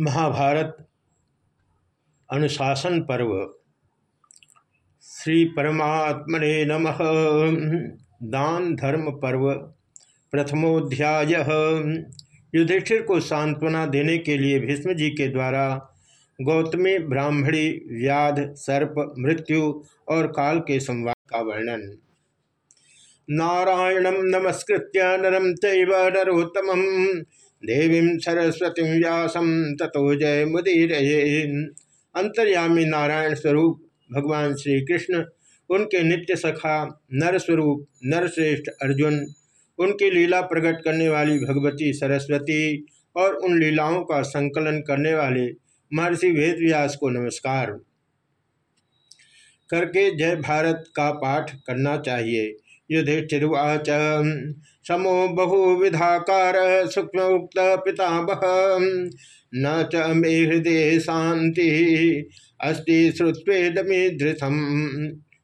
महाभारत अनुशासन पर्व, श्री परमात्मने नमः। दान धर्म पर्व, प्रथमोध्याय। युधिष्ठिर को सांत्वना देने के लिए भीष्म जी के द्वारा गौतमी ब्राह्मणी, व्याध, सर्प, मृत्यु और काल के संवाद का वर्णन। नारायणं नमस्कृत्य नरम चैव नरोत्तमम्। देवी सरस्वती व्यासम ततो जय मुदीर अंतर्यामी नारायण स्वरूप, भगवान श्री कृष्ण उनके नित्य सखा नर स्वरूप नरश्रेष्ठ अर्जुन, उनकी लीला प्रकट करने वाली भगवती सरस्वती और उन लीलाओं का संकलन करने वाले महर्षि वेदव्यास को नमस्कार। करके जय भारत का पाठ करना चाहिए। युधिष्ठिर्वाच। समो बहुविधाकार सूक्ष्मोक्त पितामह। न च मे हृदय शांति अस्ति श्रुत्वेदमे धृतम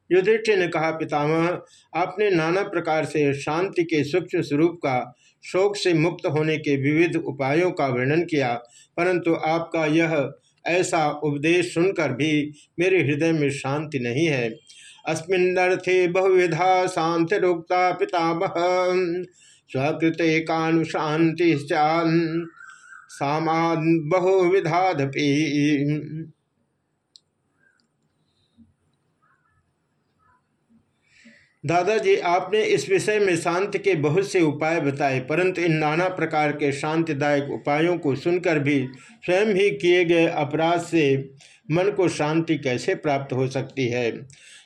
युधिष्ठिर ने कहा, पितामह, आपने नाना प्रकार से शांति के सूक्ष्म स्वरूप का शोक से मुक्त होने के विविध उपायों का वर्णन किया, परंतु आपका यह ऐसा उपदेश सुनकर भी मेरे हृदय में शांति नहीं है। अस्मिन्नर्थे बहुविधा शांतिरुक्ता पितामह। स्वकृत कानुशांति सामान बहुविधादपि। दादाजी, आपने इस विषय में शांति के बहुत से उपाय बताए, परंतु इन नाना प्रकार के शांतिदायक उपायों को सुनकर भी स्वयं ही किए गए अपराध से मन को शांति कैसे प्राप्त हो सकती है?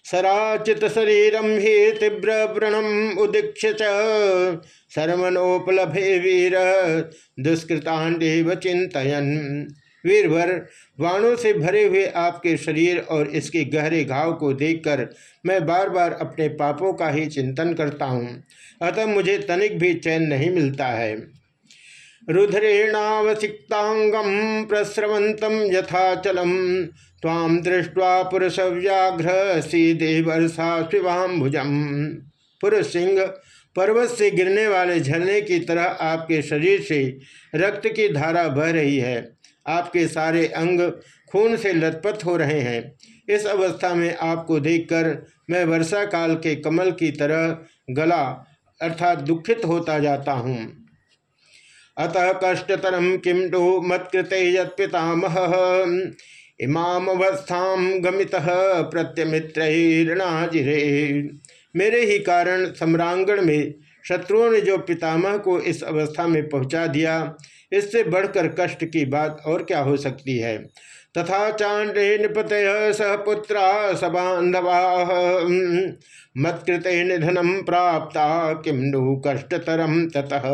सराचित शरीरम ही तीव्र व्रणम उदीक्ष सर्वनोपलभे वीर, दुष्कृतांडेव चिंतन वीरभर वाणों से भरे हुए आपके शरीर और इसके गहरे घाव को देखकर मैं बार बार अपने पापों का ही चिंतन करता हूँ। अतः मुझे तनिक भी चैन नहीं मिलता है। रुद्रेणावसिक्तांगम प्रस्रवंतम यथाचलम। ताम दृष्टवा पुरुष व्याघ्र देवर्षा शिवाम भुजम पुरुष सिंह, पर्वत से गिरने वाले झरने की तरह आपके शरीर से रक्त की धारा बह रही है। आपके सारे अंग खून से लथपथ हो रहे हैं। इस अवस्था में आपको देखकर मैं वर्षा काल के कमल की तरह गला अर्थात दुखित होता जाता हूँ। अतः कष्टतरम किम डो मत्कृत यत्पितामह। इमामवस्था गमित प्रत्यमित्रिणाजिरे मेरे ही कारण सम्रांगण में शत्रुओं ने जो पितामह को इस अवस्था में पहुँचा दिया, इससे बढ़कर कष्ट की बात और क्या हो सकती है? तथा चांडे निपत सह पुत्रा सबांधवा मत्कृत निधनम प्राप्त किम नु कष्टतरम ततः।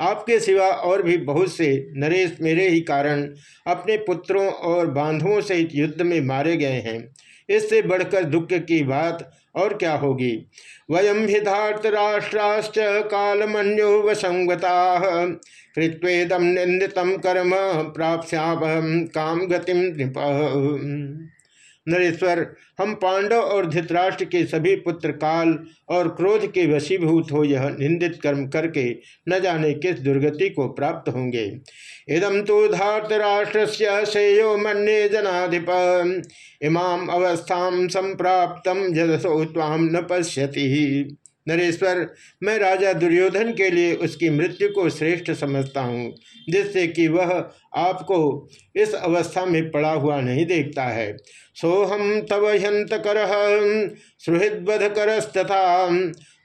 आपके सिवा और भी बहुत से नरेश मेरे ही कारण अपने पुत्रों और बांधवों से युद्ध में मारे गए हैं। इससे बढ़कर दुख की बात और क्या होगी? वयम ही राष्ट्राश्च कालमन्यो वसंगता कृत्वेदम निंदितम कर्म प्राप्त काम गतिम नरेश्वर, हम पांडव और धृतराष्ट्र के सभी पुत्र काल और क्रोध के वशीभूत हो यह निंदित कर्म करके न जाने किस दुर्गति को प्राप्त होंगे। इदम तो धातराष्ट्र सेयो मन्ये जनाधिप। इमाम अवस्था संप्राप्त जदसो ताम न पश्यति। नरेश्वर, मैं राजा दुर्योधन के लिए उसकी मृत्यु को श्रेष्ठ समझता हूँ, जिससे कि वह आपको इस अवस्था में पड़ा हुआ नहीं देखता है। सोहम तव हंत कर सुहृदध करस्तथा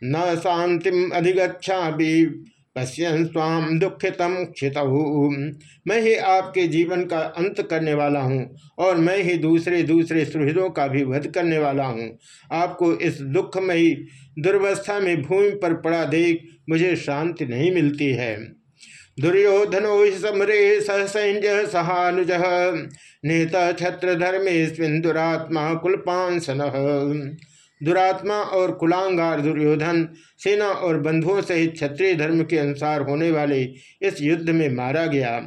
न शांतिम अधिगछा भी पश्यन स्वाम दुखितम क्षित। मैं ही आपके जीवन का अंत करने वाला हूँ, और मैं ही दूसरे दूसरे सुहृदों का भी वध करने वाला हूँ। आपको इस दुखमयी दुर्वस्था में भूमि पर पड़ा देख मुझे शांति नहीं मिलती है। दुर्योधनो समरे सहसैन्य सहानुज, नेता छत्र धर्मेस्विन दुरात्मा कुलपांसन। दुरात्मा और कुलांगार दुर्योधन, सेना और बंधुओं सहित क्षत्रिय धर्म के अनुसार होने वाले इस युद्ध में मारा गया।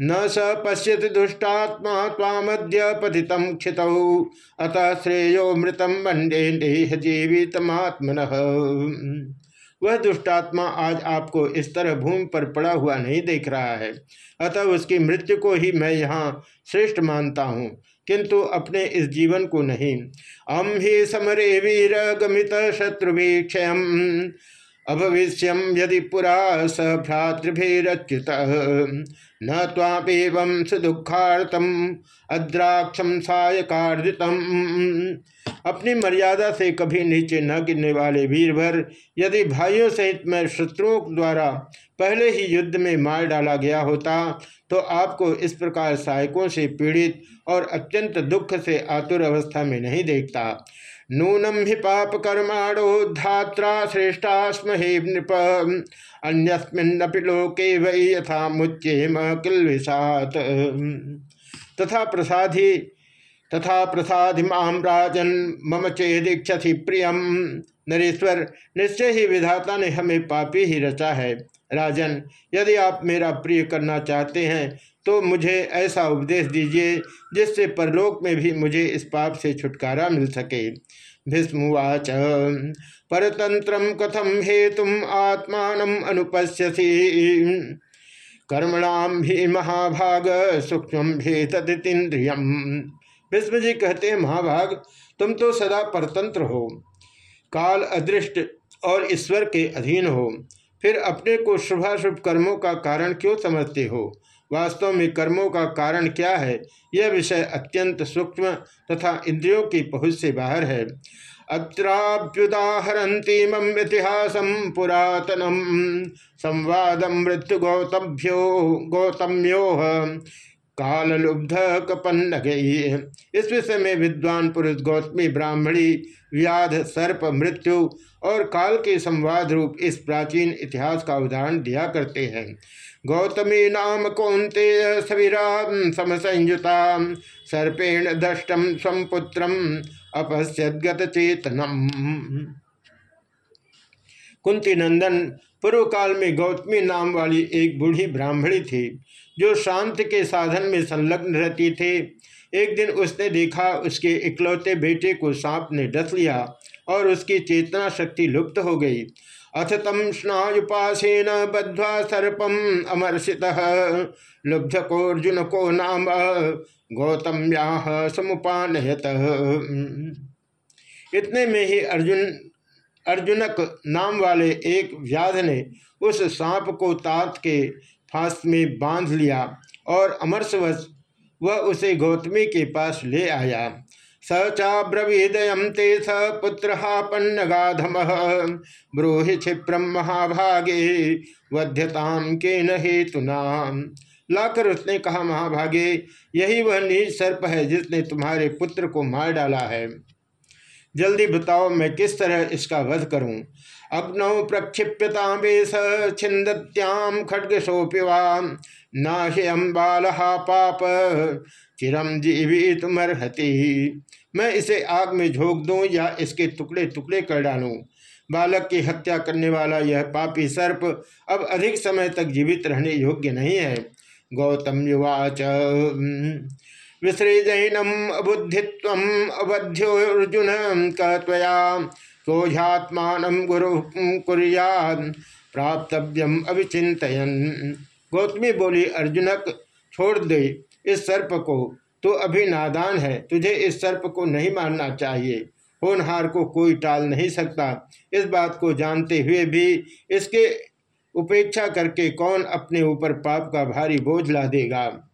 न स पश्यति दुष्टात्मा तामद्य पतित क्षित। अतः श्रेयो मृतम मंडे देह जीवितमात्मन वह दुष्टात्मा आज आपको इस तरह भूमि पर पड़ा हुआ नहीं देख रहा है। अतः उसकी मृत्यु को ही मैं यहाँ श्रेष्ठ मानता हूँ, किंतु अपने इस जीवन को नहीं। अम ही समरे वीर गमित शत्रुभीक्षय अभविष्यम यदि पुरा स भ्रातृभिच्युत न तापेवं सुदुखार्थम अद्राक्षम सायकार्जितम। अपनी मर्यादा से कभी नीचे न गिरने वाले वीरभर, यदि भाइयों सहित मैं शत्रुओं द्वारा पहले ही युद्ध में मार डाला गया होता तो आपको इस प्रकार सहायकों से पीड़ित और अत्यंत दुख से आतुर अवस्था में नहीं देखता। नूनम ही पाप कर्माणो धात्रा श्रेष्ठा स्म हे नृप। अन्यस्मिन्नपि लोके वै यथा मुच्येम किल्विषात तथा प्रसादी, तथा प्रसादि माम राजन मम चेदीक्षति प्रियम। नरेश्वर, निश्चय ही विधाता ने हमें पापी ही रचा है। राजन, यदि आप मेरा प्रिय करना चाहते हैं तो मुझे ऐसा उपदेश दीजिए, जिससे परलोक में भी मुझे इस पाप से छुटकारा मिल सके। भीष्मवाच परतंत्र कथम हेतुम आत्मान अनुपश्यसी? कर्मणाम भी महाभाग, सूक्ष्म भी तदिंद्रियम भीष्म जी कहते हैं, महाभाग, तुम तो सदा परतंत्र हो। काल अदृष्ट और ईश्वर के अधीन हो। फिर अपने को शुभाशुभ कर्मों का कारण क्यों समझते हो? वास्तव में कर्मों का कारण क्या है? यह विषय अत्यंत सूक्ष्म तथा इंद्रियों की पहुँच से बाहर है। इतिहास पुरातनम। संवाद मृत्यु गौतभ्यो काल लुब्ध कपन्न गई इस विषय में विद्वान पुरुष गौतमी ब्राह्मणी, व्याध, सर्प, मृत्यु और काल के संवाद रूप इस प्राचीन इतिहास का उदाहरण दिया करते हैं। गौतमी नाम कौंते सविरा समसंयुता सर्पेण दष्टम स्वपुत्रम अपश्यत चेतनम। कुंती नंदन पूर्व काल में गौतमी नाम वाली एक बूढ़ी ब्राह्मणी थी। जो शांति के साधन में संलग्न रहती थी। एक दिन उसने देखा उसके इकलौते बेटे को सांप ने डस लिया और उसकी चेतना शक्ति लुप्त हो गई। अथ तम स्नायुपासेन बद्वा सर्पम अमर्षित। लुब्ध को नाम गौतम्या समुपानयत। इतने में ही अर्जुन, अर्जुनक नाम वाले एक व्याध ने उस सांप को तात के फांस में बाँध लिया और अमरसवश वह उसे गौतमी के पास ले आया। स चाब्रवीदयम ते स पुत्र पन्नगाधम ब्रूहि क्षिप्रम महाभागे वध्यताम के न हेतुना। लाकर उसने कहा, महाभागे, यही वह नीच सर्प है जिसने तुम्हारे पुत्र को मार डाला है। जल्दी बताओ मैं किस तरह इसका वध करूँ? अग्नौ प्रक्षिप्यतामेश छिंदत्याम खड्ग खड्गशोपिवा। नाह्यम बालहा पाप चिरम जीवी तुमर्हति मैं इसे आग में झोंक दूँ या इसके टुकड़े टुकड़े कर डालूं? बालक की हत्या करने वाला यह पापी सर्प अब अधिक समय तक जीवित रहने योग्य नहीं है। गौतम युवाच विसृजनम अबुद्धित्व अबध्योर्जुन कया सोझात्मान गुरु कुरियाद प्राप्तव्यम अभिचिंतन गौतमी बोली, अर्जुनक, छोड़ दे इस सर्प को। तो अभी नादान है, तुझे इस सर्प को नहीं मानना चाहिए। होनहार को कोई टाल नहीं सकता। इस बात को जानते हुए भी इसके उपेक्षा करके कौन अपने ऊपर पाप का भारी बोझ ला देगा?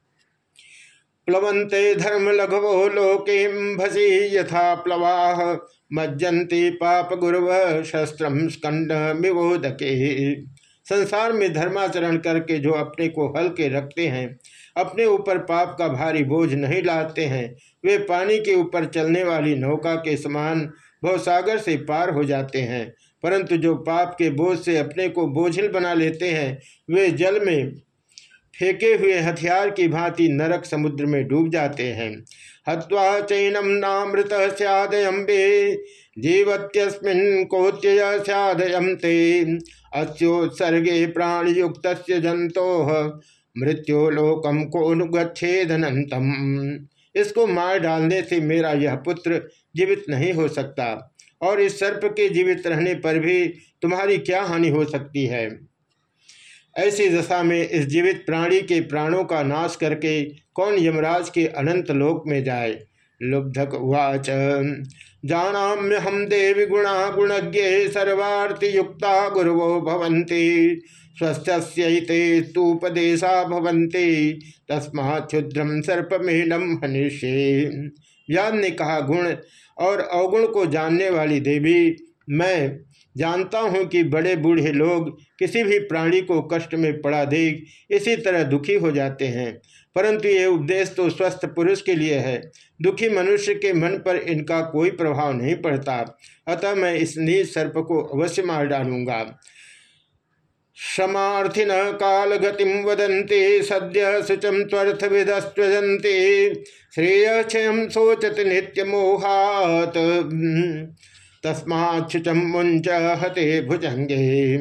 प्लवंते धर्म लघवो लोके भसी यथा प्लवाह मज्जंती पाप गुरव शस्त्रम स्कंड संसार में धर्माचरण करके जो अपने को हल्के रखते हैं, अपने ऊपर पाप का भारी बोझ नहीं लाते हैं, वे पानी के ऊपर चलने वाली नौका के समान भवसागर से पार हो जाते हैं, परंतु जो पाप के बोझ से अपने को बोझिल बना लेते हैं, वे जल में फेंके हुए हथियार की भांति नरक समुद्र में डूब जाते हैं। हत्वा चैनम नामृत सदयम्बे जीवत्यस्मिन कोत्यय सदयम ते। अच्योत्सर्गे प्राणयुक्त जंतो मृत्युलोकम को इसको मार डालने से मेरा यह पुत्र जीवित नहीं हो सकता, और इस सर्प के जीवित रहने पर भी तुम्हारी क्या हानि हो सकती है? ऐसी दशा में इस जीवित प्राणी के प्राणों का नाश करके कौन यमराज के अनंत लोक में जाए? लुब्धक उवाच, जानाम्य हम देवी गुणा गुणज्ञ युक्ता गुरुवो भवंती स्वस्थ्यते स्तूपदेशा भवंती तस्मा क्षुद्रम सर्पमेनम हनिष्ये। व्याद ने कहा, गुण और अवगुण को जानने वाली देवी, मैं जानता हूँ कि बड़े बूढ़े लोग किसी भी प्राणी को कष्ट में पड़ा देख इसी तरह दुखी हो जाते हैं। परंतु ये उपदेश तो स्वस्थ पुरुष के लिए है। दुखी मनुष्य के मन पर इनका कोई प्रभाव नहीं पड़ता। अतः मैं इस नीच सर्प को अवश्य मार डालूँगा। क्षमार्थिन काल गतिम वदंते सद्य शुचम त्वर्थ विदस्वजंते श्रेय क्षय सोचत नित्य मोहात तस्माचुचम मुंच हते भुजंगे।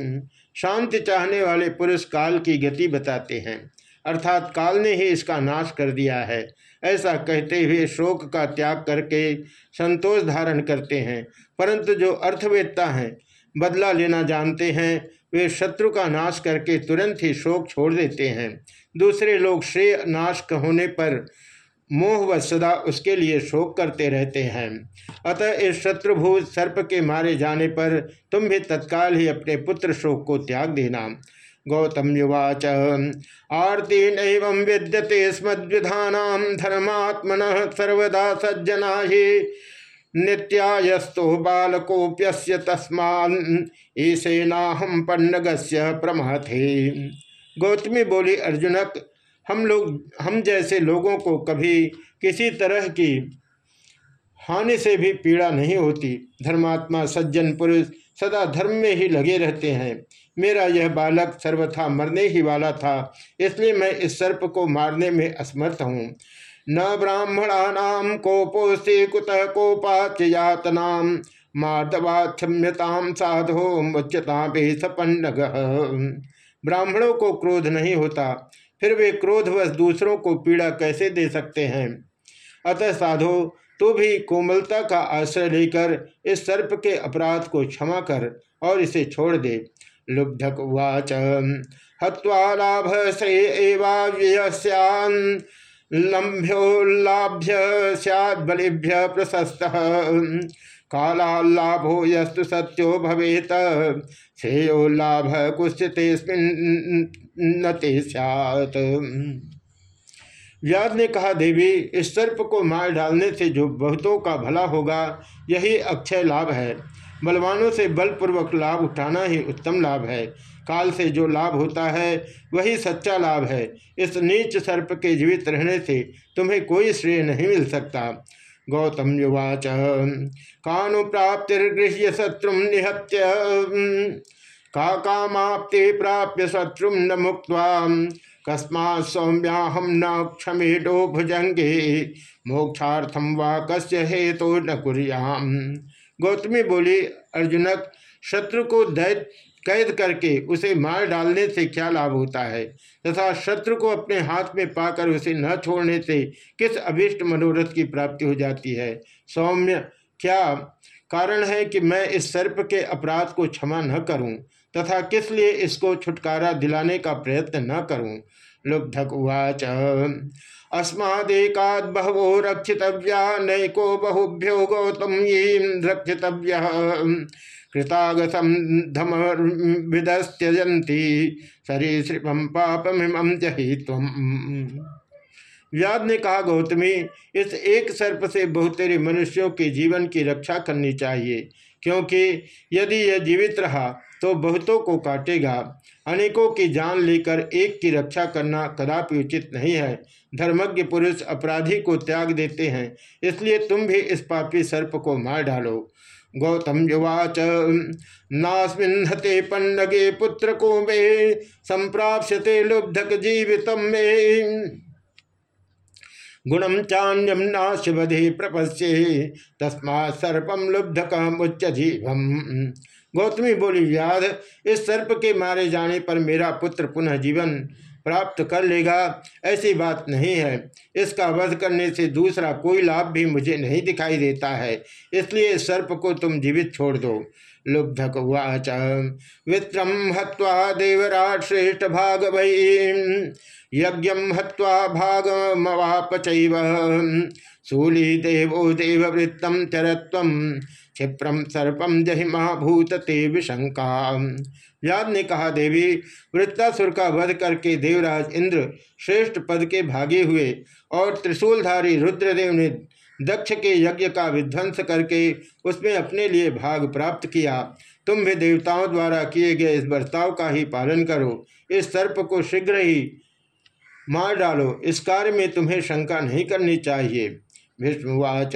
शांति चाहने वाले पुरुष काल की गति बताते हैं। अर्थात काल ने ही इसका नाश कर दिया है। ऐसा कहते हुए शोक का त्याग करके संतोष धारण करते हैं। परंतु जो अर्थवेदता हैं, बदला लेना जानते हैं, वे शत्रु का नाश करके तुरंत ही शोक छोड़ देते हैं। दूसरे लोग श्रेय नाश होने पर मोह व सदा उसके लिए शोक करते रहते हैं। अतः इस शत्रुभूत सर्प के मारे जाने पर तुम भी तत्काल ही अपने पुत्र शोक को त्याग देना। गौतम युवाच, आरती नव विद्यते स्मद्विधा धर्मात्मन सर्वदा सज्जना ही। नित्यायस्तो बालकोप्य ईसेनाहम पन्नगस्य प्रमथे गौतमी बोली, अर्जुनक हम लोग, हम जैसे लोगों को कभी किसी तरह की हानि से भी पीड़ा नहीं होती। धर्मात्मा, सज्जन, पुरुष सदा धर्म में ही लगे रहते हैं। मेरा यह बालक सर्वथा मरने ही वाला था, इसलिए मैं इस सर्प को मारने में असमर्थ हूँ। न ब्राह्मणा नाम कोपो कोपोस्ते कुत कोपाचयातनाम माधवा क्षम्यताम साधो मुच्यता बेसपन्नग ब्राह्मणों को क्रोध नहीं होता फिर वे क्रोधवश दूसरों को पीड़ा कैसे दे सकते हैं? अतः साधो तो भी कोमलता का आश्रय लेकर इस सर्प के अपराध को क्षमा कर और इसे छोड़ दे। लुब्धक उवाच हवा लाभ से लंभ्योल्लाभ्य सैद्बलिभ्य प्रशस्त। कालाल्लाभो यस्तु सत्यो भवेत श्रेयोल्लाभ कुश्चिते सैत व्याद ने कहा, देवी, इस सर्प को मार डालने से जो बहुतों का भला होगा, यही अक्षय लाभ है। बलवानों से बलपूर्वक लाभ उठाना ही उत्तम लाभ है। काल से जो लाभ होता है, वही सच्चा लाभ है। इस नीच सर्प के जीवित रहने से तुम्हें कोई श्रेय नहीं मिल सकता। गौतम युवाच। कानु प्राप्तिर्गृह्य शत्रु निहत्य। का कामाप्ति प्राप्य शत्रु न मुक्त कस्मा सौम्याहम न क्षमेडो भुजंगे मोक्षार्थम वा कस्य हेतु न कुरियाम। गौतमी बोली अर्जुनक शत्रु को दैत, कैद करके उसे मार डालने से क्या लाभ होता है? तथा शत्रु को अपने हाथ में पाकर उसे न छोड़ने से किस अभिष्ट मनोरथ की प्राप्ति हो जाती है? सौम्य, क्या कारण है कि मैं इस सर्प के अपराध को क्षमा न करूँ? तथा किस लिए इसको छुटकारा दिलाने का प्रयत्न न करूँ? लुब्धक उवाच। अस्मादेकाद बहवो रक्षितव्या नैको बहुभ्यो गौतम रक्षितव्य। कृतागतम धम विदस्त्यजंती सरीसृपम पापमिम जही तम व्याद ने कहा, गौतमी, इस एक सर्प से बहुतेरे मनुष्यों के जीवन की रक्षा करनी चाहिए, क्योंकि यदि यह जीवित रहा तो बहुतों को काटेगा। अनेकों की जान लेकर एक की रक्षा करना कदापि उचित नहीं है। धर्मज्ञ पुरुष अपराधी को त्याग देते हैं, इसलिए तुम भी इस पापी सर्प को मार डालो। गौतम युवाच, नास्मिन हते पन्नगे पुत्र को मे संप्राप्यते लुब्धक जीवित मे। गुणम चान्यम नाशवधे प्रपश्ये तस्मा सर्पम लुब्धक मुच्च जीवम। गौतमी बोली व्याध इस सर्प के मारे जाने पर मेरा पुत्र पुनः जीवन प्राप्त कर लेगा। ऐसी बात नहीं है। इसका वध करने से दूसरा कोई लाभ भी मुझे नहीं दिखाई देता है। इसलिए सर्प को तुम जीवित छोड़ दो। लुब्धक उवाच वित्रम हत्वा देवराट श्रेष्ठ भाग वही यज्ञ हत्वा भागमवापच शूली देवो देववृत्तम चरत्व क्षिप्रम सर्पम जहि महाभूत ते विशंका व्याद ने कहा, देवी, वृत्तासुर का वध करके देवराज इंद्र श्रेष्ठ पद के भागे हुए और त्रिशूलधारी रुद्रदेव ने दक्ष के यज्ञ का विध्वंस करके उसमें अपने लिए भाग प्राप्त किया। तुम भी देवताओं द्वारा किए गए इस बर्ताव का ही पालन करो। इस सर्प को शीघ्र ही मार डालो। इस कार्य में तुम्हें शंका नहीं करनी चाहिए। विष्णुवाच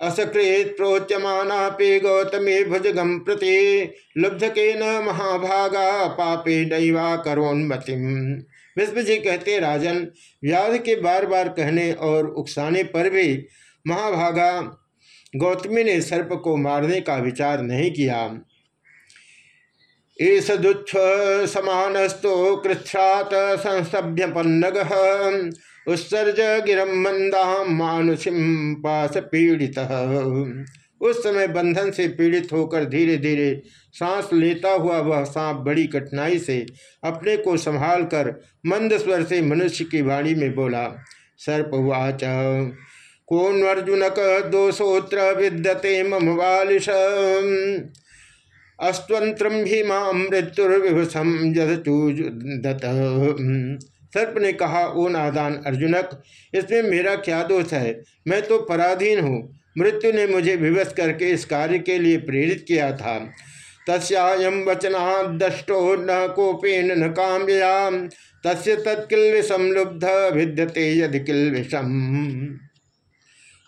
असकृत प्रोच्यमानापि गौतमी भुजगम प्रति लुब्ध के न महाभागा पापे नैवा करोन्मतिम। विश्व जी कहते, राजन, व्याध के बार बार कहने और उकसाने पर भी महाभागा गौतमी ने सर्प को मारने का विचार नहीं किया। ईस दुच्छ समानस्तो कृच्छ्रात संसभ्य पन्नग उत्सर्ज गिरम मंदा मानुषिम पास पीड़ित। उस समय बंधन से पीड़ित होकर धीरे धीरे सांस लेता हुआ वह सांप बड़ी कठिनाई से अपने को संभाल कर मंद स्वर से मनुष्य की वाणी में बोला सर्पवाच कौन अर्जुनक दोषोत्र विद्यते मम बालिश? अस्त्वंत्रम ही माँ मृत्युर्विभसम सर्प ने कहा, ओ नादान अर्जुनक, इसमें मेरा क्या दोष है? मैं तो पराधीन हूँ। मृत्यु ने मुझे विवश करके इस कार्य के लिए प्रेरित किया था। तस्यायम वचना दष्टो न कोपेन न काम्या तस्य तत्किल लुब्ध भिद्यते यदि किल विषम।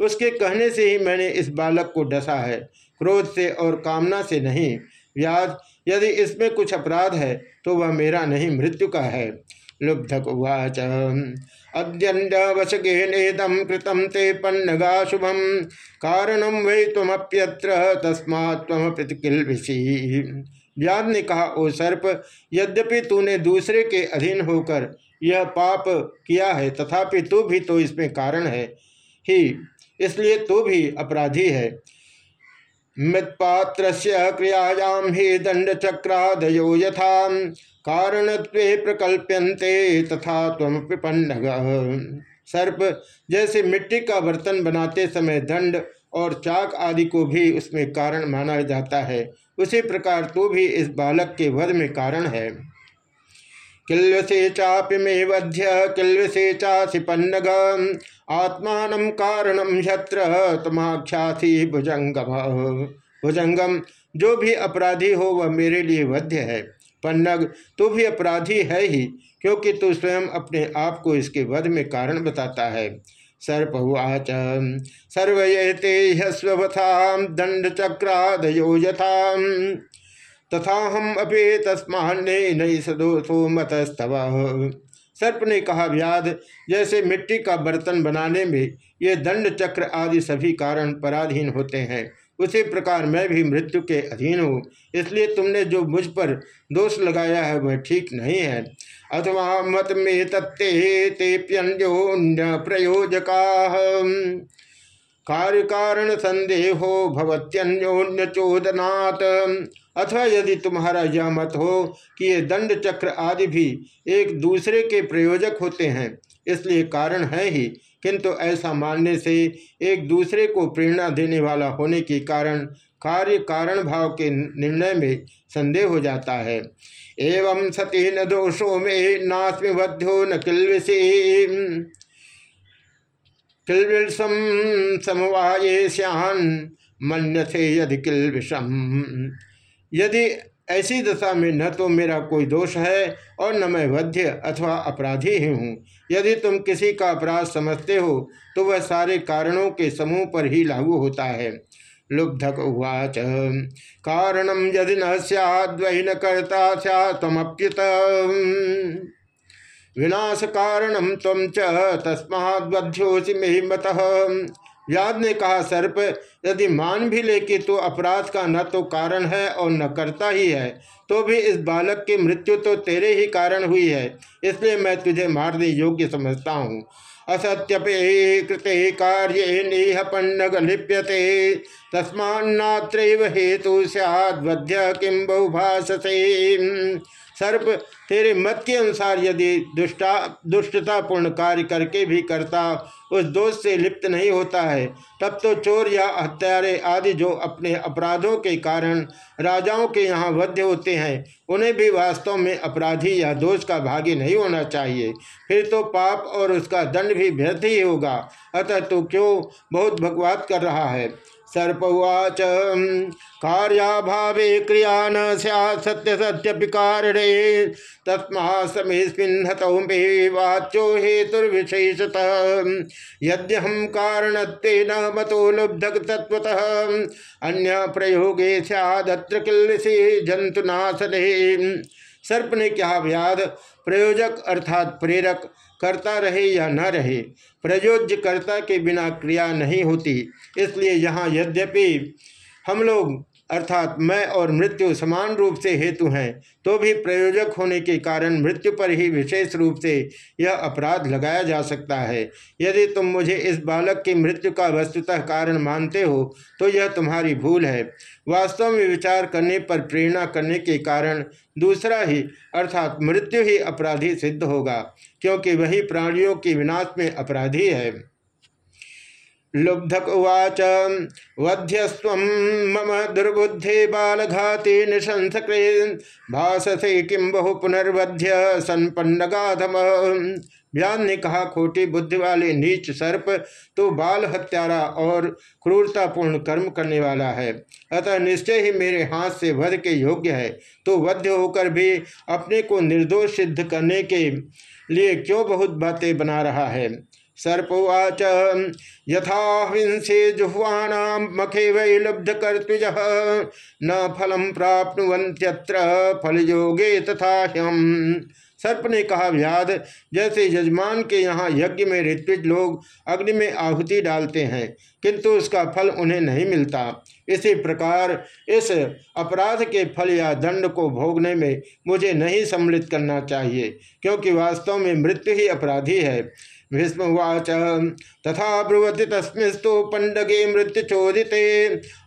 उसके कहने से ही मैंने इस बालक को डसा है। क्रोध से और कामना से नहीं। व्याज यदि इसमें कुछ अपराध है तो वह मेरा नहीं, मृत्यु का है। लुब्धक उवाच अद्यवशगेनेदम कृतम ते पन्नगा शुभम कारणम वै तमप्यत्र तस्मा प्रतिकिलभिषि व्याद ने कहा, ओ सर्प, यद्यपि तूने दूसरे के अधीन होकर यह पाप किया है, तथापि तू भी तो इसमें कारण है। ही, इसलिए तू भी अपराधी है। मृत्पात्र क्रियायाम ही दंड चक्रादयो यथा। कारण प्रकल्प्यंते तथा तम पिपन्न सर्प जैसे मिट्टी का बर्तन बनाते समय दंड और चाक आदि को भी उसमें कारण माना जाता है। उसी प्रकार तू भी इस बालक के वध में कारण है। किल्वसे चापि मे वध्य किल्वसे चासी पन्नग। आत्मान कारणम छत्र तमाख्यासी भुजंगम। भुजंगम, जो भी अपराधी हो, वह मेरे लिए वध्य है। पन्नग, तू भी अपराधी है ही, क्योंकि तू स्वयं अपने आप को इसके वध में कारण बताता है। सर्पहुआच सर्वयते स्वथा दंड चक्रादयो यथा तथा हम अभी तस्मान्य नहीं सदोषो मतस्तव सर्प ने कहा, व्याध, जैसे मिट्टी का बर्तन बनाने में ये दंड चक्र आदि सभी कारण पराधीन होते हैं उसी प्रकार मैं भी मृत्यु के अधीन हूँ। इसलिए तुमने जो मुझ पर दोष लगाया है, वह ठीक नहीं है। अथवा मत में तत्ते तेप्यन्योन्य प्रयोजका कार्य कारण संदेहो भवत्यन्योन्य चोदनात् अथवा यदि तुम्हारा यह मत हो कि ये दंड चक्र आदि भी एक दूसरे के प्रयोजक होते हैं, इसलिए कारण है ही किंतु ऐसा मानने से एक दूसरे को प्रेरणा देने वाला होने के कारण कार्य कारण भाव के निर्णय में संदेह हो जाता है। एवं सती न दोषो में नास्मि बद्धो न किलविषे। समवाये श्यान मन से यदि किलविषम। यदि ऐसी दशा में न तो मेरा कोई दोष है और न मैं वध्य अथवा अपराधी ही हूँ। यदि तुम किसी का अपराध समझते हो तो वह सारे कारणों के समूह पर ही लागू होता है। लुब्धक उवाच कारणम यदि न सैद्वि न करता सैतमप्युत विनाश कारणम तम च तस्माद्योषि मे व्याद ने कहा, सर्प, यदि मान भी ले कि तो अपराध का न तो कारण है और न करता ही है तो भी इस बालक की मृत्यु तो तेरे ही कारण हुई है, इसलिए मैं तुझे मारने योग्य समझता हूँ। असत्यपे कृते कार्य नेह पन्नग लिप्यते तस्मान्नात्र हेतु सद्वध्य किम बहुभाषसे सर्प तेरे मत के अनुसार यदि दुष्टा, दुष्टतापूर्ण कार्य करके भी करता, उस दोष से लिप्त नहीं होता है, तब तो चोर या हत्यारे आदि जो अपने अपराधों के कारण राजाओं के यहाँ वध्य होते हैं, उन्हें भी वास्तव में अपराधी या दोष का भागी नहीं होना चाहिए। फिर तो पाप और उसका दंड भी व्यर्थ ही होगा। अतः तो क्यों बहुत भगवात कर रहा है? सर्पवाच। कार्याभावे क्रिया न सत्य सत्य विकारणे तस्मा समेस्मिन् मे वाच्यो हेतुर्विशेषतः। यद्यहम कारणत्वेन मतो लुब्धक तत्वतः अन्य प्रयोगे सैदत्र किल्लसी जंतुनाशने सर्प ने क्या व्याध प्रयोजक अर्थात प्रेरक करता रहे या न रहे, प्रयोज्य कर्ता के बिना क्रिया नहीं होती। इसलिए यहाँ यद्यपि हम लोग अर्थात मैं और मृत्यु समान रूप से हेतु हैं तो भी प्रयोजक होने के कारण मृत्यु पर ही विशेष रूप से यह अपराध लगाया जा सकता है। यदि तुम मुझे इस बालक की मृत्यु का वस्तुतः कारण मानते हो तो यह तुम्हारी भूल है। वास्तव में विचार करने पर प्रेरणा करने के कारण दूसरा ही, अर्थात मृत्यु ही अपराधी सिद्ध होगा, क्योंकि वही प्राणियों के विनाश में अपराधी है। लुब्धक उवाच वध्यस्व मम दुर्बुद्धे बालघाते निशंसकृ। भाषसे किम बहु पुनर्वध्य संपन्न गाधम व्यान ने कहा, खोटी बुद्धि वाले नीच सर्प तो बाल हत्यारा और क्रूरतापूर्ण कर्म करने वाला है। अतः निश्चय ही मेरे हाथ से वध के योग्य है। तो वध्य होकर भी अपने को निर्दोष सिद्ध करने के लिए क्यों बहुत बातें बना रहा है? सर्पवाच। यथा हिंसे जुह्वाणाम मखे वै लब्ध न फलम प्राप्नुवंत्यत्र फल योगे तथा हम सर्प ने कहा, व्याध, जैसे यजमान के यहाँ यज्ञ में ऋत्विज लोग अग्नि में आहुति डालते हैं, किंतु उसका फल उन्हें नहीं मिलता। इसी प्रकार इस अपराध के फल या दंड को भोगने में मुझे नहीं सम्मिलित करना चाहिए, क्योंकि वास्तव में मृत्यु ही अपराधी है। भीष्मवाच तथा ब्रुवति तस्मिस्तु पंडगे मृत्यु चोदिते।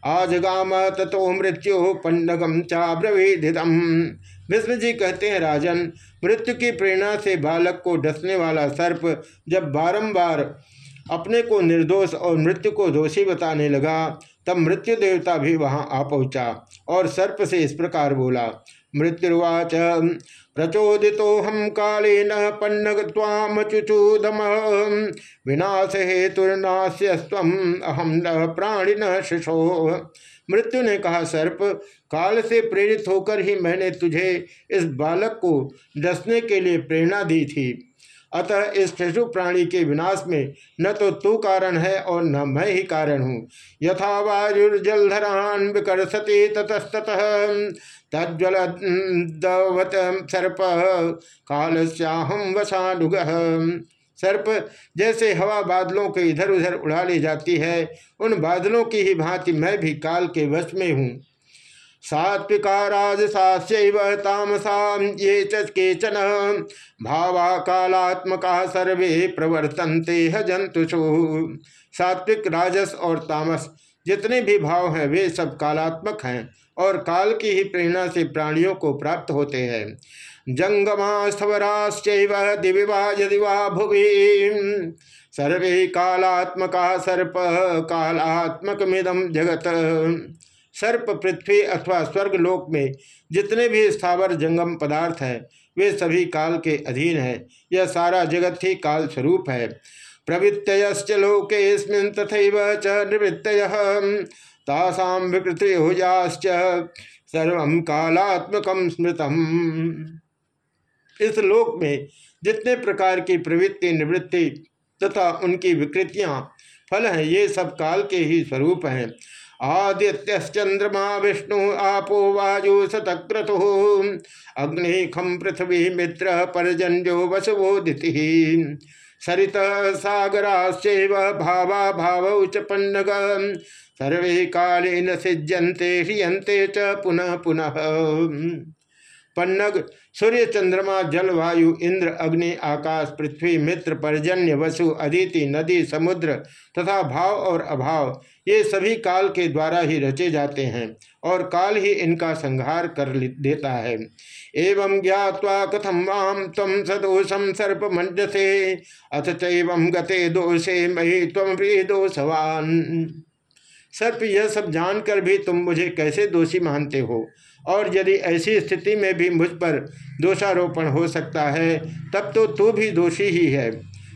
आज गाम तथो मृत्यु पंडगम चाब्रवीधितम भीष्म जी कहते हैं, राजन, मृत्यु की प्रेरणा से बालक को डसने वाला सर्प जब बारंबार अपने को निर्दोष और मृत्यु को दोषी बताने लगा, तब मृत्यु देवता भी वहाँ आ पहुँचा और सर्प से इस प्रकार बोला मृत्युवाच प्रचोदितो हम काले न पन्नगम चुचूदम विनाश हेतुर्नाश्यस्व अहम न प्राणि न शिशो। मृत्यु ने कहा, सर्प, काल से प्रेरित होकर ही मैंने तुझे इस बालक को डसने के लिए प्रेरणा दी थी। अतः इस शिशु प्राणी के विनाश में न तो तू कारण है और न मैं ही कारण हूँ। यथा वायुर्जलधरान विकर्षति ततस्तः तज्वल सर्प काल श्याहम वसानुग सर्प जैसे हवा बादलों के इधर उधर उड़ा ले जाती है, उन बादलों की ही भांति मैं भी काल के वश में हूँ। सात्विका राजसास्यव तामसा ये चेचन भावा कालात्मका सर्वे प्रवर्तनते है जंतुषु सात्विक, राजस और तामस जितने भी भाव हैं, वे सब कालात्मक हैं और काल की ही प्रेरणा से प्राणियों को प्राप्त होते हैं। जंगमा दिविवा यदि वा भुवि। सर्वे कालात्मका सर्प कालात्मक मिदम जगत। सर्प, पृथ्वी अथवा स्वर्ग लोक में जितने भी स्थावर जंगम पदार्थ हैं, वे सभी काल के अधीन है। यह सारा जगत ही काल स्वरूप है। प्रवृत्तयश्च लोकेस्मिन् तथैव च निवृत्तय। तासाम विकृतिजाश्च सर्व कालात्मकम स्मृतम। इस लोक में जितने प्रकार की प्रवृत्ति, निवृत्ति तथा उनकी विकृतियाँ, फल हैं, ये सब काल के ही स्वरूप हैं। आदित्यश्चंद्रमा विष्णु, आपो वायु शतक्रतु। अग्नि खम पृथ्वी मित्र परजन्यो वसवोदिति। सरित सागराश्चैव भावा भाव च पन्नग। सर्वे काले न सिज्यंते ह्रियंते च पुनः पुनः। पन्नग सूर्य चंद्रमा जल वायु इंद्र, अग्नि, आकाश, पृथ्वी, मित्र, पर्जन्य, वसु, अदिति, नदी, समुद्र तथा भाव और अभाव, ये सभी काल के द्वारा ही रचे जाते हैं और काल ही इनका संहार कर देता है। एवं ज्ञावा कथम वाम तम सदोषम सर्प मंडसे अथ चम गते दोषे मही तम भी दोषवान सर्प यह सब जानकर भी तुम मुझे कैसे दोषी मानते हो? और यदि ऐसी स्थिति में भी मुझ पर दोषारोपण हो सकता है, तब तो तू भी दोषी ही है।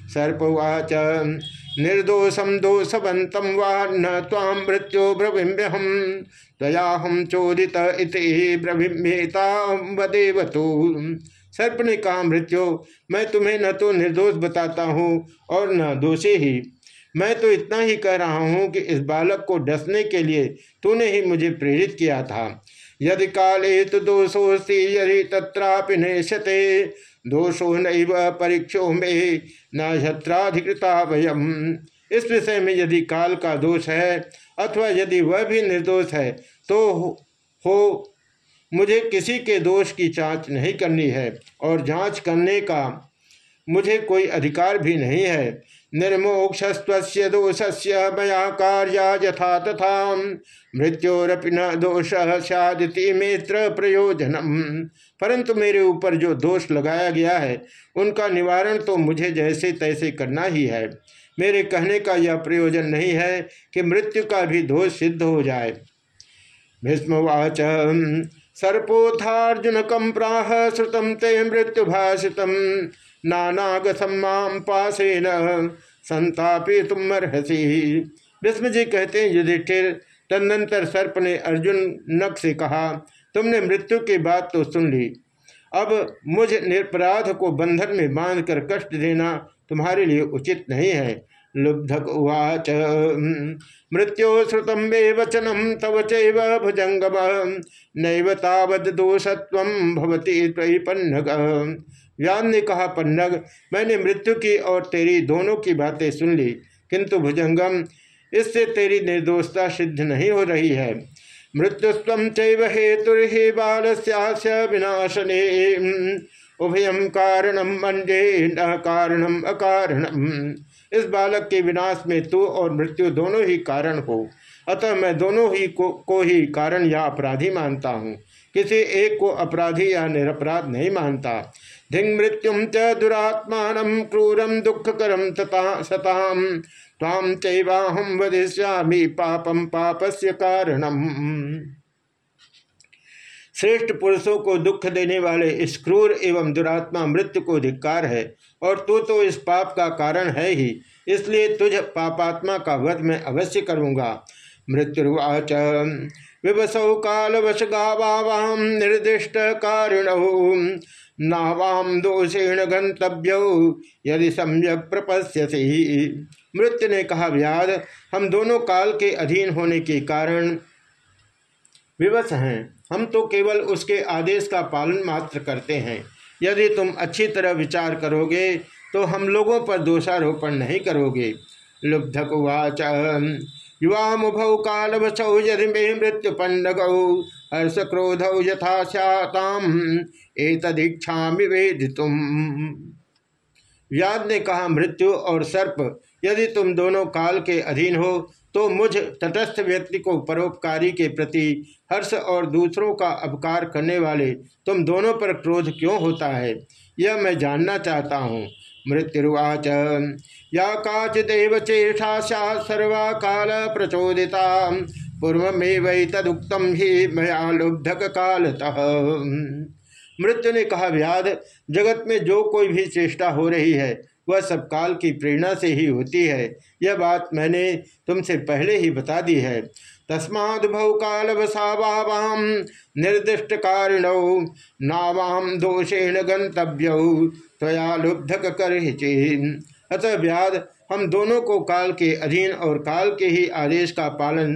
सर्पवाच निर्दोषम दोषवंतम वा न ताम मृत्यो ब्रविम्यहम तया हम चोदित इति ब्रविम्यता वदेव सर्प ने कहा, मृत्यो, मैं तुम्हें न तो निर्दोष बताता हूँ और न दोषी ही। मैं तो इतना ही कह रहा हूँ कि इस बालक को डसने के लिए तूने ही मुझे प्रेरित किया था। यदि काले तो दोषोस्ती यदि तत्रापि नेशते दोषो नैव परीक्षो में न छत्राधिकृता भयम इस विषय में यदि काल का दोष है, अथवा यदि वह भी निर्दोष है तो हो, मुझे किसी के दोष की जाँच नहीं करनी है, और जाँच करने का मुझे कोई अधिकार भी नहीं है। निर्मोक्षस्व मया कार्या यथा तथा मृत्योरपि न दोष मित्र प्रयोजनम। परंतु मेरे ऊपर जो दोष लगाया गया है, उनका निवारण तो मुझे जैसे तैसे करना ही है। मेरे कहने का यह प्रयोजन नहीं है कि मृत्यु का भी दोष सिद्ध हो जाए। भीष्मवाच सर्पोथार्जुन कम प्राह श्रुतम ते मृत्यु भाषित नानाग सम्माम पासे न संतापे तुम मरहसी भीष्म जी कहते हैं, युधिष्ठिर, तदनंतर सर्प ने अर्जुन नक से कहा, तुमने मृत्यु की बात तो सुन ली। अब मुझ निरपराध को बंधन में बांधकर कष्ट देना तुम्हारे लिए उचित नहीं है। लुब्धक उवाच, मृत्यो श्रुतम वे वचनम तव चैव भुजंगम। नैव तावद दोषत्व भवती पन्नग। व्यान ने कहा पन्नग मैंने मृत्यु की और तेरी दोनों की बातें सुन ली किंतु भुजंगम इससे तेरी निर्दोषता सिद्ध नहीं हो रही है। मृत्युस्व चैव हेतुर्हि बाल विनाशने। उभयम कारणम मंडे न कारणम अकारणम इस बालक के विनाश में तू और मृत्यु दोनों ही कारण हो। अतः मैं दोनों ही को, को ही कारण या अपराधी मानता हूँ। किसी एक को अपराधी या निरपराध नहीं मानता। धिंग मृत्युम च दुरात्मान क्रूरम दुखकरम सताम ताम चैवाहम वधिष्यामी पापम पापस्य कारणम। श्रेष्ठ पुरुषों को दुख देने वाले इस क्रूर एवं दुरात्मा मृत्यु को धिक्कार है, और तू तो इस पाप का कारण है ही, इसलिए तुझ पापात्मा का वध मैं अवश्य करूँगा। मृत्युवाच विवसौ काल वश गावाम निर्दिष्ट कारिण नावाम दोषेण गंतव्य यदि सम्यक प्रपस्यसी मृत्यु ने कहा व्याध हम दोनों काल के अधीन होने के कारण विवश हैं। हम तो केवल उसके आदेश का पालन मात्र करते हैं। यदि तुम अच्छी तरह विचार करोगे तो हम लोगों पर दोषारोपण नहीं करोगे। लुब्धक उवाच। युवामुभौ कालवशौ यदि मे मृत्यु पंडगौ हर्ष क्रोध यथा स्याताम एतदीक्षा तुम व्याद ने कहा, मृत्यु और सर्प, यदि तुम दोनों काल के अधीन हो तो मुझ तटस्थ व्यक्ति को परोपकारी के प्रति हर्ष और दूसरों का अपकार करने वाले तुम दोनों पर क्रोध क्यों होता है? यह मैं जानना चाहता हूँ। मृत्युवाच या काचिदेव चेषा सर्वा काल प्रचोदिता। पूर्व में वही तदुक्तम ही मया लुब्धक कालतः मृत्यु ने कहा, व्याध, जगत में जो कोई भी चेष्टा हो रही है, वह सब काल की प्रेरणा से ही होती है। यह बात मैंने तुमसे पहले ही बता दी है। तस्माद्भौ काल वसावाम निर्दिष्ट कारिण नावाम दोषेण गंतव्य त्वया लुब्धक कर अतः व्याध हम दोनों को काल के अधीन और काल के ही आदेश का पालन,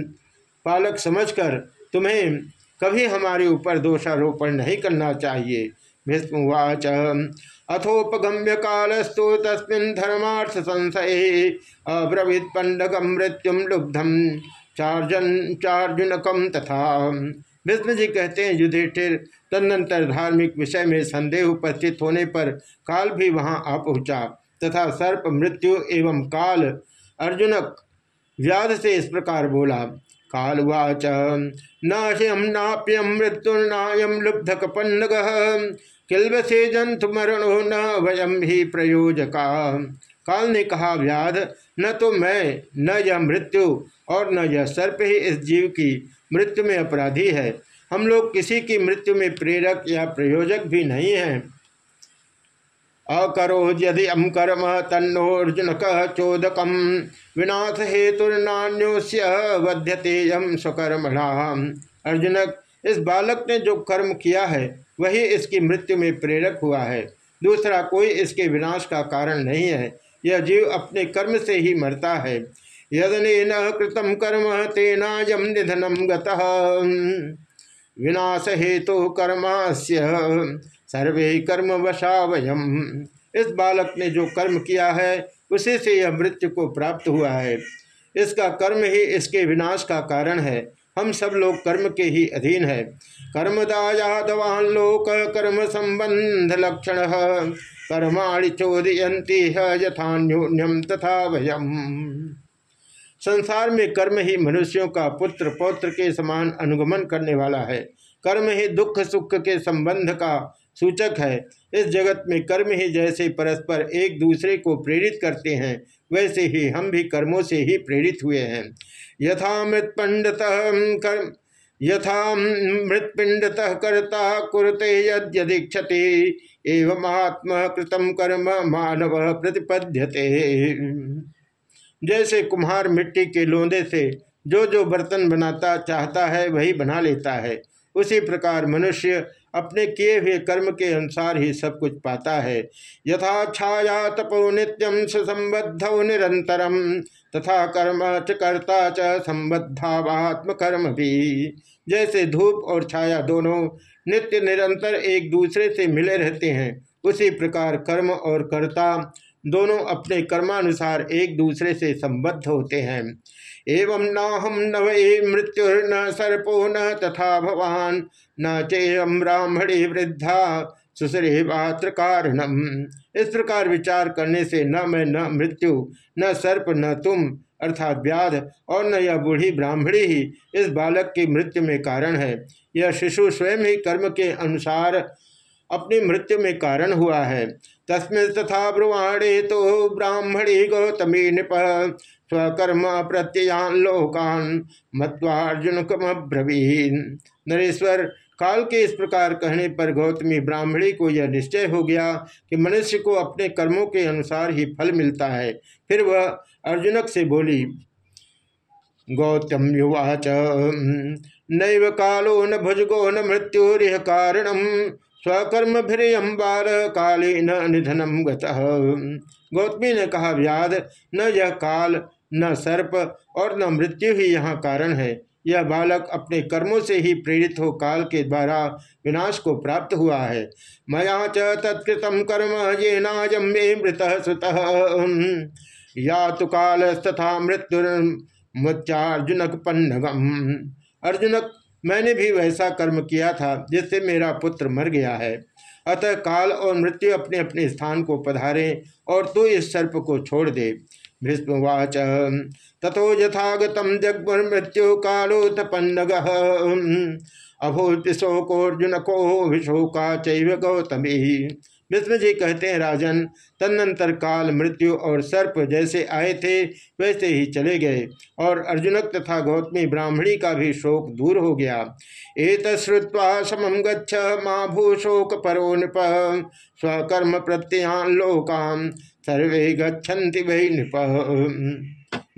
पालक समझकर तुम्हें कभी हमारे ऊपर दोषारोपण नहीं करना चाहिए। भीष्मवाच अथोपगम्य कालस्तु तस्मिन् धर्मार्थ संशय अब्रवीत पंडकम मृत्युम लुब्धम। चार्जन चार्जुनकम तथा। भीष्म जी कहते हैं, युधिष्ठिर, तदनंतर धार्मिक विषय में संदेह उपस्थित होने पर काल भी वहाँ आ पहुँचा, तथा सर्प, मृत्यु एवं काल अर्जुनक व्याध से इस प्रकार बोला। कालवाच नाश्यम नाप्यम मृत्युर्नायम लुब्धक पन्नग किलवसे जंतु मरणो न वयम ही प्रयोजका। काल ने कहा, व्याध, न तो मैं, न यह मृत्यु और न यह सर्प ही इस जीव की मृत्यु में अपराधी है। हम लोग किसी की मृत्यु में प्रेरक या प्रयोजक भी नहीं हैं। अकरो यदि अम कर्म तन्नोर्जुन कह चोदकम। विनाश हेतुर्नान्योस्य वध्यते यम स्वकर्मणा अर्जुनक इस बालक ने जो कर्म किया है, वही इसकी मृत्यु में प्रेरक हुआ है। दूसरा, कोई इसके विनाश का कारण नहीं है। यह जीव अपने कर्म से ही मरता है। यदन कृतम कर्म तेनाजम निधनम विनाश हेतु तो कर्मास्य सर्वे कर्म वशा वयम। इस बालक ने जो कर्म किया है, उसी से यह मृत्यु को प्राप्त हुआ है। इसका कर्म ही इसके विनाश का कारण है। हम सब लोग कर्म के ही अधीन है। कर्मदायादवान लोक कर्म संबंध लक्षण। कर्माणि चोदयंती यथान्योन्यम तथा भयम संसार में कर्म ही मनुष्यों का पुत्र पौत्र के समान अनुगमन करने वाला है। कर्म ही दुख सुख के संबंध का सूचक है। इस जगत में कर्म ही जैसे परस्पर एक दूसरे को प्रेरित करते हैं, वैसे ही हम भी कर्मों से ही प्रेरित हुए हैं। यथा मृतपिंडत कर्म, यथा मृतपिंडत कर्ता कुरते यदीक्षते एवं आत्म कृतम कर्म मानव प्रतिपद्यते। जैसे कुम्हार मिट्टी के लोंदे से जो जो बर्तन बनाता चाहता है वही बना लेता है। उसी प्रकार मनुष्य अपने किए हुए कर्म के अनुसार ही सब कुछ पाता है। यथा छाया तपो नित्यम सुसंबद्ध निरंतरम तथा कर्म च कर्ता च संबद्धात्म कर्म भी। जैसे धूप और छाया दोनों नित्य निरंतर एक दूसरे से मिले रहते हैं, उसी प्रकार कर्म और कर्ता दोनों अपने कर्मानुसार एक दूसरे से संबद्ध होते हैं। एवं न हम न वे मृत्युर्न सर्पो न तथा भवान, न चेयम ब्राह्मणी वृद्धा, सुसरे पात्र कारणम इस प्रकार विचार करने से न मैं न मृत्यु, न सर्प न तुम, अर्थात व्याध, और न यह बूढ़ी ब्राह्मणी ही इस बालक की मृत्यु में कारण है। यह शिशु स्वयं ही कर्म के अनुसार अपनी मृत्यु में कारण हुआ है। तस्मिन तथा ब्रुवाणे तो ब्राह्मणी गौतमी नृप स्वकर्म प्रत्ययान लोकान मत्वार्जुन कमब्रवीन नरेश्वर, काल के इस प्रकार कहने पर गौतमी ब्राह्मणी को यह निश्चय हो गया कि मनुष्य को अपने कर्मों के अनुसार ही फल मिलता है। फिर वह अर्जुनक से बोली, गौतम युवाच, नैव कालो न भुजगो न मृत्युरिह कारणम। स्वकर्म भिरयम बाल काले न निधनम गौतमी ने कहा व्याध न यह काल, न सर्प और न मृत्यु ही यहाँ कारण है। यह बालक अपने कर्मों से ही प्रेरित हो काल के द्वारा विनाश को प्राप्त हुआ है। मया च तत्कृतम कर्म, ये नाजम मे मृत सुत। या तो काल तथा मृत्यु मुच्चार्जुनक पन्नगम अर्जुनक मैंने भी वैसा कर्म किया था जिससे मेरा पुत्र मर गया है। अतः काल और मृत्यु अपने अपने स्थान को पधारे और तू इस सर्प को छोड़ दे। भीष्मवाच तथो यथागत जगमृत्यु कालोत पन्नग। अभूत शोकोर्जुन को विशोका चैव गौतमी। विष्णु जी कहते हैं, राजन, तदनंतर काल, मृत्यु और सर्प जैसे आए थे, वैसे ही चले गए। और अर्जुनक तथा गौतमी ब्राह्मणी का भी शोक दूर हो गया। एक श्रुवा समम गच्छ माँ भूशोक परो नृप स्वकर्म प्रत्यान लोकाम सर्वे गच्छन्ति वही नृप।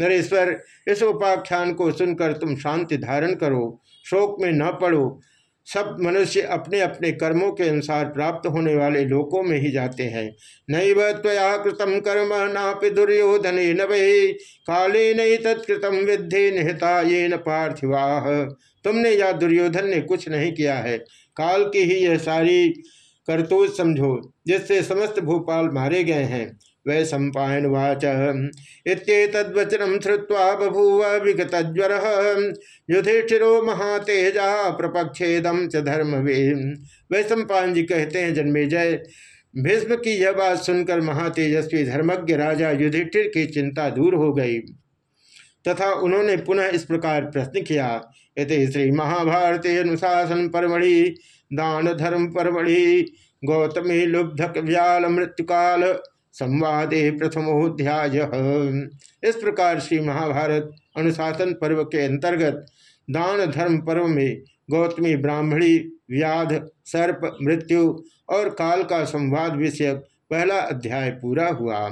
नरेश्वर, इस उपाख्यान को सुनकर तुम शांति धारण करो, शोक में न पड़ो। सब मनुष्य अपने अपने कर्मों के अनुसार प्राप्त होने वाले लोकों में ही जाते हैं। नैव त्वया कृतम कर्म नापि दुर्योधन न वही काले नहीं तत्कृतम विद्धि निहता ये न पार्थिवाह तुमने या दुर्योधन ने कुछ नहीं किया है। काल की ही यह सारी करतूत समझो, जिससे समस्त भोपाल मारे गए हैं। वै सम्पायन वाच इतवचनम श्रुवा बभूव विगतज्वर। युधिष्ठिरो महातेजा प्रपक्षेदम च धर्म वै सम्पायन जी कहते हैं, जन्मे जय। भीष्म की यह बात सुनकर महातेजस्वी धर्मज्ञ राजा युधिष्ठिर की चिंता दूर हो गई। तथा उन्होंने पुनः इस प्रकार प्रश्न किया इत श्री महाभारत अनुशासन परमढ़ि दान धर्म परमढ़ि, गौतमी लुब्धक व्याल मृत्युकाल संवादे प्रथमोध्याय इस प्रकार श्री महाभारत अनुशासन पर्व के अंतर्गत दान धर्म पर्व में गौतमी ब्राह्मणी, व्याध, सर्प, मृत्यु और काल का संवाद विषयक पहला अध्याय पूरा हुआ।